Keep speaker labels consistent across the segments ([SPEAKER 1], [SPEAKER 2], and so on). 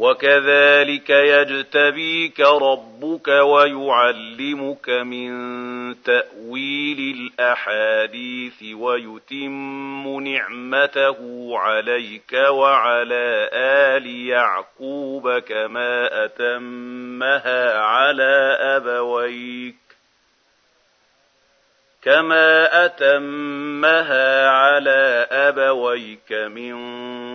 [SPEAKER 1] وكذلك يجتبيك ربك ويعلمك من تأويل الأحاديث ويتم نعمته عليك وعلى آل يعقوب كما أتمها على أبويك كما أتمها على أبويك من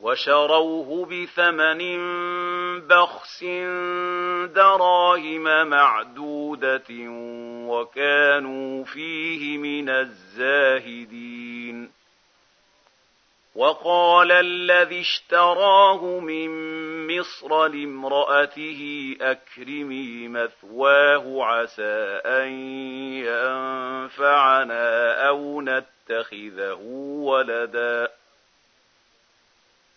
[SPEAKER 1] وشروه بثمن بخس دراهم معدودة وكانوا فيه من الزاهدين. وقال الذي اشتراه من مصر لامرأته أكرمي مثواه عسى أن ينفعنا أو نتخذه ولدا.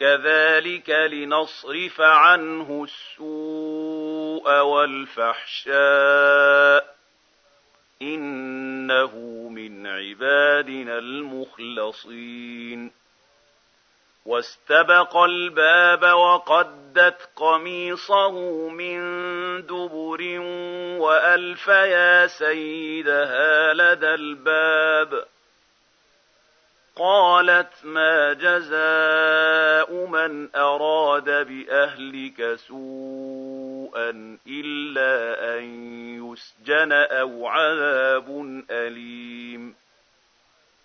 [SPEAKER 1] كذلك لنصرف عنه السوء والفحشاء انه من عبادنا المخلصين واستبق الباب وقدت قميصه من دبر والف يا سيدها لدى الباب قالت ما جزاء من أراد بأهلك سوءا إلا أن يسجن أو عذاب أليم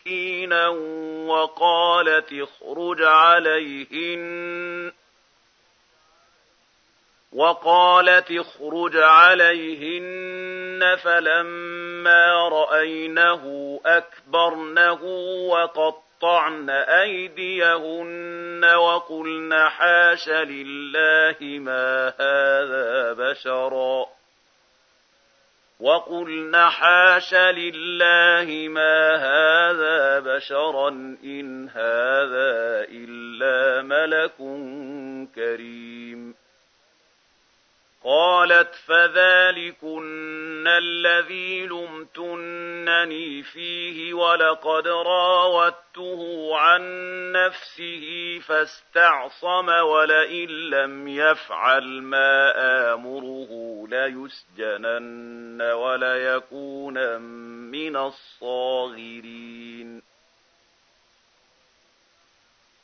[SPEAKER 1] مسكينا وقالت اخرج عليهن. وقالت اخرج عليهن فلما رأينه أكبرنه وقطعن أيديهن وقلن حاش لله ما هذا بشرا. وقلن حاش لله ما هذا بشرا إن هذا إلا ملك كريم قالت فذلكن الذي لمتنني فيه ولقد راودته عن نفسه فاستعصم ولئن لم يفعل ما آمره ليسجنن وليكون من الصاغرين.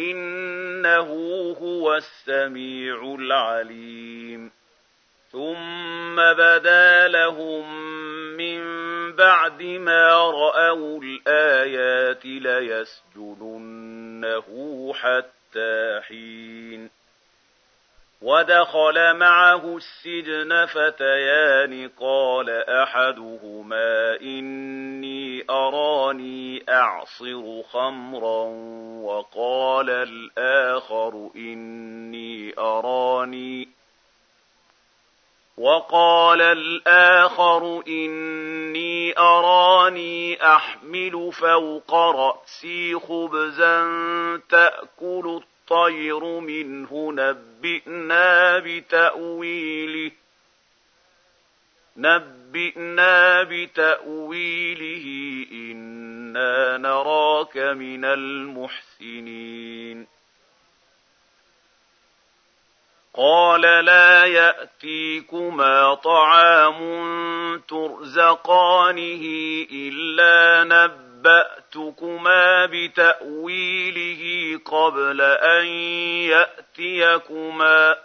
[SPEAKER 1] إنه هو السميع العليم. ثم بدا لهم من بعد ما رأوا الآيات ليسجننه حتى حين. ودخل معه السجن فتيان قال أحدهما إني أراني أعصر خمرا وقال الآخر إني أراني وقال الآخر إني أراني أحمل فوق رأسي خبزا تأكل الطير منه نبئنا بتأويله. نبئنا بتأويله. إنا نراك من المحسنين. قال لا يأتيكما طعام ترزقانه إلا نبأ نبأتكما بتأويله قبل أن يأتيكما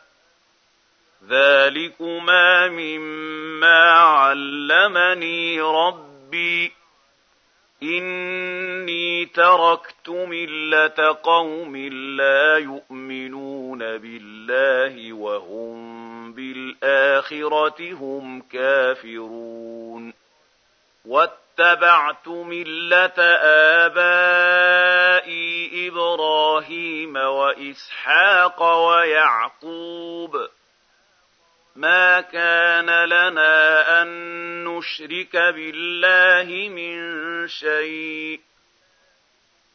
[SPEAKER 1] ذلكما مما علمني ربي إني تركت ملة قوم لا يؤمنون بالله وهم بالآخرة هم كافرون واتبعت مله ابائي إبراهيم واسحاق ويعقوب ما كان لنا ان نشرك بالله من شيء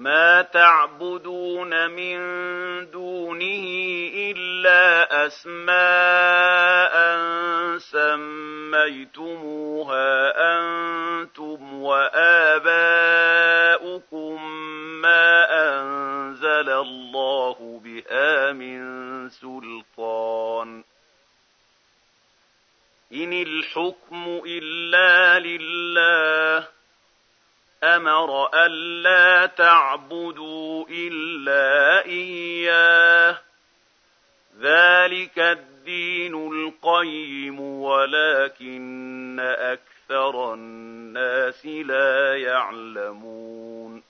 [SPEAKER 1] ما تعبدون من دونه إلا أسماء سميتموها أنتم وآباؤكم ما أنزل الله بها من سلطان. إن الحكم إلا لله أمر الا تعبدوا إلا إياه. ذلك الدين القيم ولكن أكثر الناس لا يعلمون.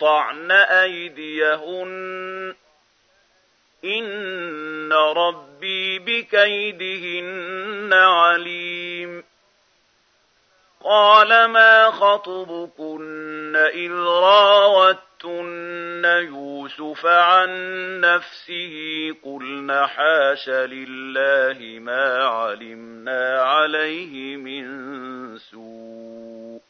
[SPEAKER 1] قطعن أيديهن. إن ربي بكيدهن عليم. قال ما خطبكن إذ راوتن يوسف عن نفسه. قلن حاش لله ما علمنا عليه من سوء.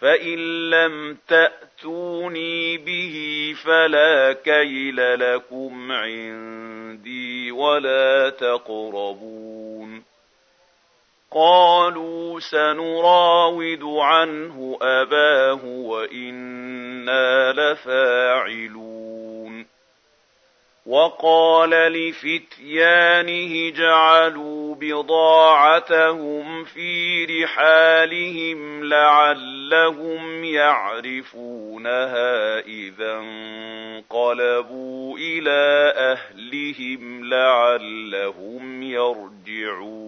[SPEAKER 1] فإن لم تأتوني به فلا كيل لكم عندي ولا تقربون قالوا سنراود عنه أباه وإنا لفاعلون وقال لفتيانه جعلوا بضاعتهم في رحالهم لعلهم يعرفونها إذا انقلبوا إلى أهلهم لعلهم يرجعون.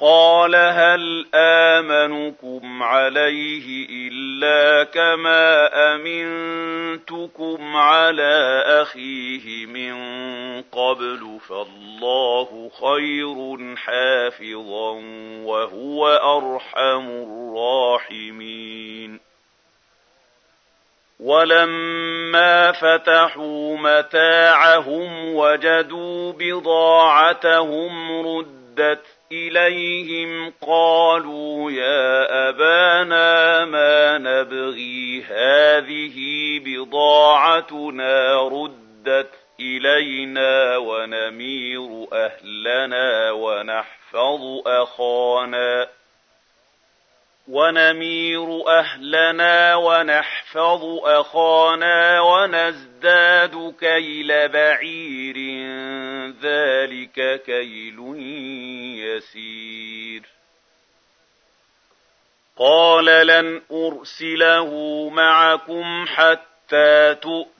[SPEAKER 1] قال هل امنكم عليه الا كما امنتكم على اخيه من قبل فالله خير حافظا وهو ارحم الراحمين ولما فتحوا متاعهم وجدوا بضاعتهم ردت إليهم قالوا يا أبانا ما نبغي هذه بضاعتنا ردت إلينا ونمير أهلنا ونحفظ أخانا. ونمير أهلنا ونحفظ أخانا ونزداد كيل بعير. ذلك كيل يسير. قال لن أرسله معكم حتى تؤمنوا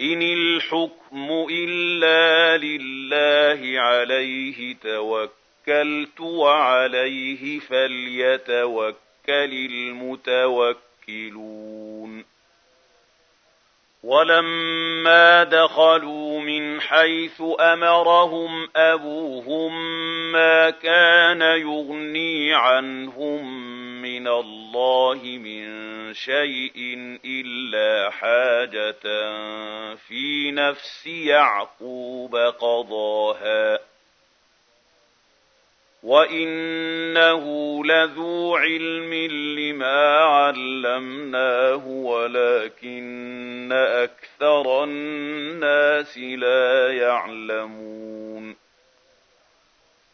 [SPEAKER 1] إن الحكم إلا لله عليه توكلت وعليه فليتوكل المتوكلون ولما دخلوا من حيث امرهم ابوهم ما كان يغني عنهم من الله من شيء إلا حاجة في نفس يعقوب قضاها. وإنه لذو علم لما علمناه ولكن أكثر الناس لا يعلمون.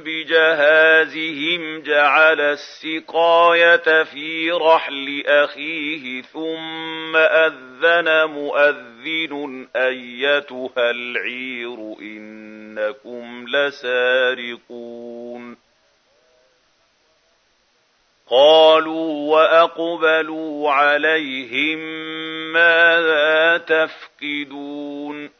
[SPEAKER 1] بجهازهم جعل السقاية في رحل أخيه ثم أذن مؤذن أيتها العير إنكم لسارقون. قالوا وأقبلوا عليهم ماذا تفقدون؟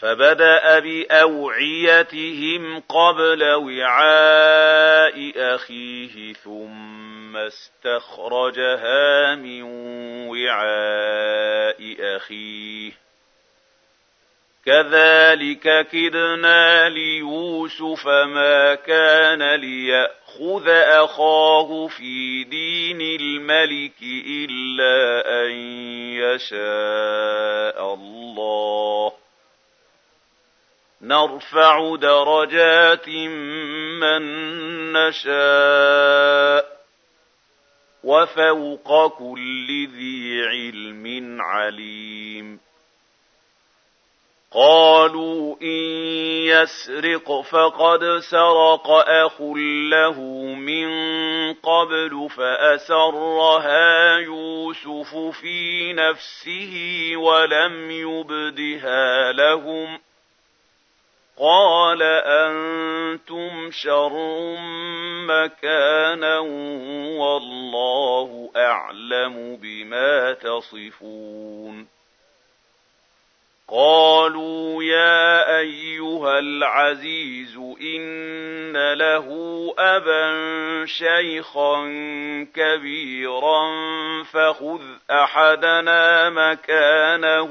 [SPEAKER 1] فبدأ بأوعيتهم قبل وعاء أخيه ثم استخرجها من وعاء أخيه. كذلك كدنا ليوسف ما كان ليأخذ أخاه في دين الملك إلا أن يشاء الله. نرفع درجات من نشاء وفوق كل ذي علم عليم. قالوا إن يسرق فقد سرق أخ له من قبل فأسرها يوسف في نفسه ولم يبدها لهم قال أنتم شر مكانا والله أعلم بما تصفون. قالوا يا أيها العزيز إن له أبا شيخا كبيرا فخذ أحدنا مكانه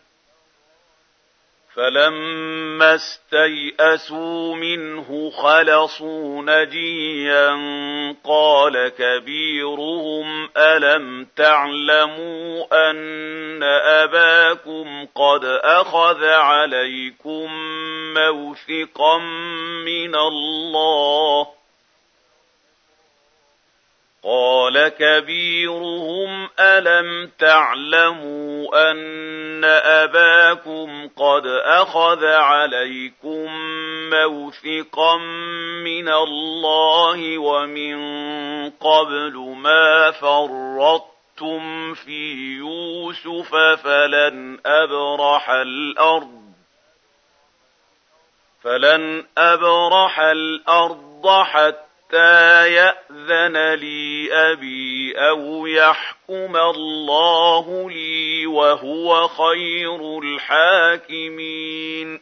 [SPEAKER 1] فلما استيئسوا منه خلصوا نجيا قال كبيرهم الم تعلموا ان اباكم قد اخذ عليكم موثقا من الله قال كبيرهم الم تعلموا ان اباكم قد اخذ عليكم موثقا من الله ومن قبل ما فرطتم في يوسف فلن ابرح الأرض فلن ابرح الأرض حتى حتى يأذن لي أبي أو يحكم الله لي وهو خير الحاكمين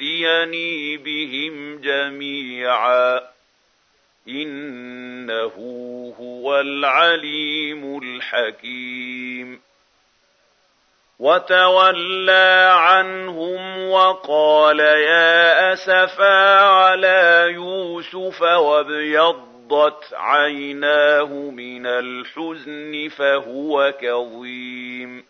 [SPEAKER 1] يأتيني بهم جميعا إنه هو العليم الحكيم وتولى عنهم وقال يا أسفا على يوسف وابيضت عيناه من الحزن فهو كظيم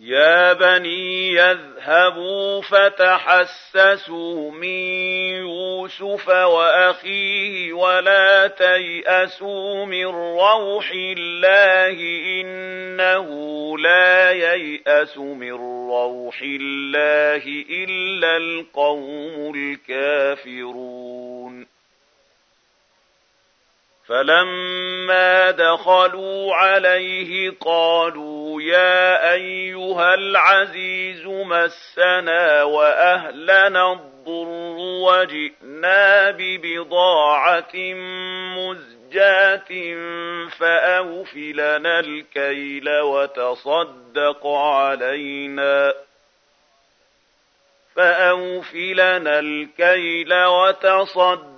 [SPEAKER 1] يا بني يذهبوا فتحسسوا من يوسف وأخيه ولا تيأسوا من روح الله إنه لا ييأس من روح الله إلا القوم الكافرون فلما دخلوا عليه قالوا يا ايها العزيز مسنا واهلنا الضر وجئنا ببضاعه مزجاه فاوف لنا الكيل وتصدق علينا فأوف لنا الكيل وتصدق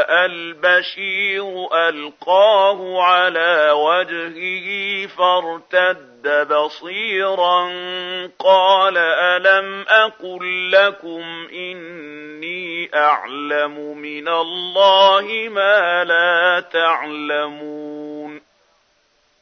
[SPEAKER 1] البشير ألقاه على وجهه فارتد بصيرا قال ألم أقل لكم إني أعلم من الله ما لا تعلمون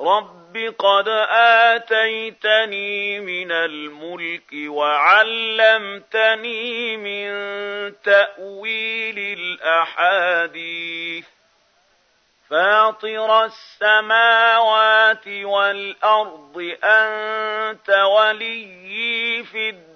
[SPEAKER 1] رب قد آتيتني من الملك وعلمتني من تأويل الأحاديث. فاطر السماوات والأرض أنت وليي في الدنيا.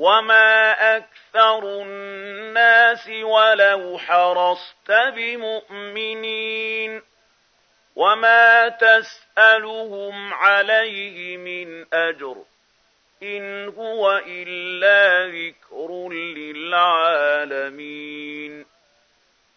[SPEAKER 1] وما أكثر الناس ولو حرصت بمؤمنين وما تسألهم عليه من أجر إن هو إلا ذكر للعالمين